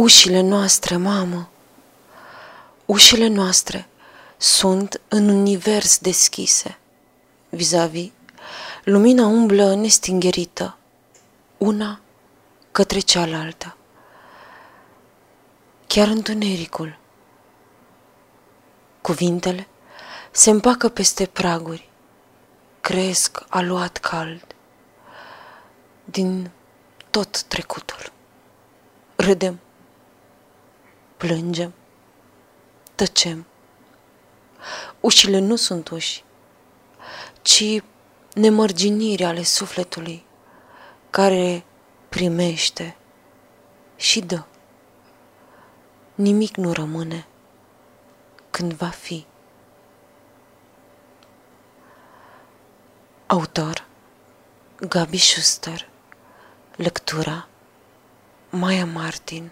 Ușile noastre, mamă, ușile noastre sunt în univers deschise. Vis-a-vis, lumina umblă nestingherită, una către cealaltă. Chiar întunericul. Cuvintele se împacă peste praguri, cresc aluat cald din tot trecutul. Râdem, plângem, tăcem. Ușile nu sunt uși, ci nemărginiri ale sufletului care primește și dă. Nimic nu rămâne când va fi. Autor Gabi Schuster Lectura Maya Martin